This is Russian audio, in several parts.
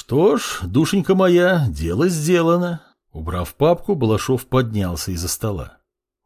Что ж, душенька моя, дело сделано. Убрав папку, Балашов поднялся из-за стола.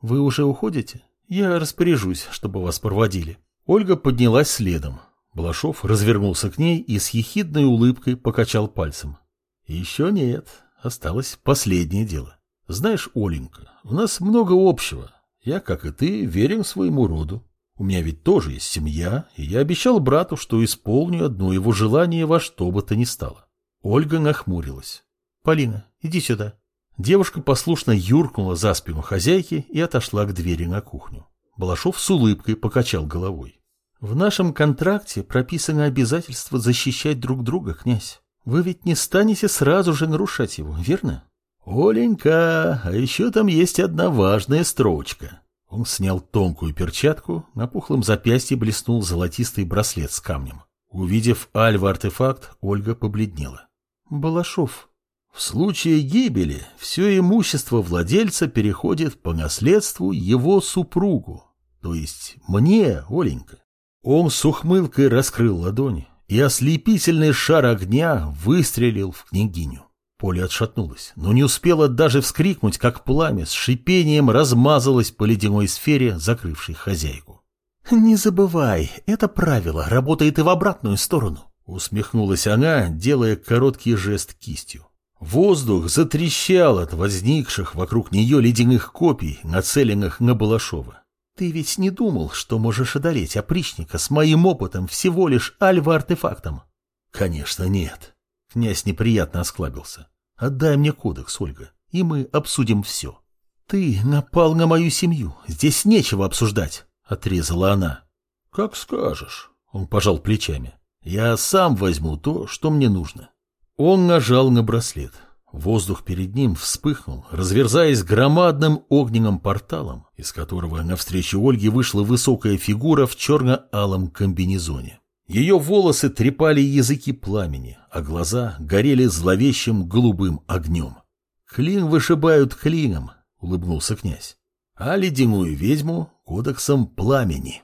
Вы уже уходите? Я распоряжусь, чтобы вас проводили. Ольга поднялась следом. Балашов развернулся к ней и с ехидной улыбкой покачал пальцем. Еще нет, осталось последнее дело. Знаешь, Оленька, у нас много общего. Я, как и ты, верен своему роду. У меня ведь тоже есть семья, и я обещал брату, что исполню одно его желание во что бы то ни стало. Ольга нахмурилась. «Полина, иди сюда». Девушка послушно юркнула за спину хозяйки и отошла к двери на кухню. Балашов с улыбкой покачал головой. «В нашем контракте прописано обязательство защищать друг друга, князь. Вы ведь не станете сразу же нарушать его, верно?» «Оленька, а еще там есть одна важная строчка», он снял тонкую перчатку, на пухлом запястье блеснул золотистый браслет с камнем. Увидев альва-артефакт, Ольга побледнела. «Балашов, в случае гибели все имущество владельца переходит по наследству его супругу, то есть мне, Оленька». Он с ухмылкой раскрыл ладонь, и ослепительный шар огня выстрелил в княгиню. Поля отшатнулась, но не успела даже вскрикнуть, как пламя с шипением размазалось по ледяной сфере, закрывшей хозяйку. «Не забывай, это правило работает и в обратную сторону», — усмехнулась она, делая короткий жест кистью. Воздух затрещал от возникших вокруг нее ледяных копий, нацеленных на Балашова. «Ты ведь не думал, что можешь одолеть опричника с моим опытом всего лишь альва-артефактом?» «Конечно, нет», Князь неприятно осклабился. «Отдай мне кодекс, Ольга, и мы обсудим все». «Ты напал на мою семью, здесь нечего обсуждать», — отрезала она. «Как скажешь», — он пожал плечами. «Я сам возьму то, что мне нужно». Он нажал на браслет. Воздух перед ним вспыхнул, разверзаясь громадным огненным порталом, из которого навстречу Ольге вышла высокая фигура в черно-алом комбинезоне. Ее волосы трепали языки пламени, а глаза горели зловещим голубым огнем. «Клин вышибают клином», — улыбнулся князь, — «а ледяную ведьму — кодексом пламени».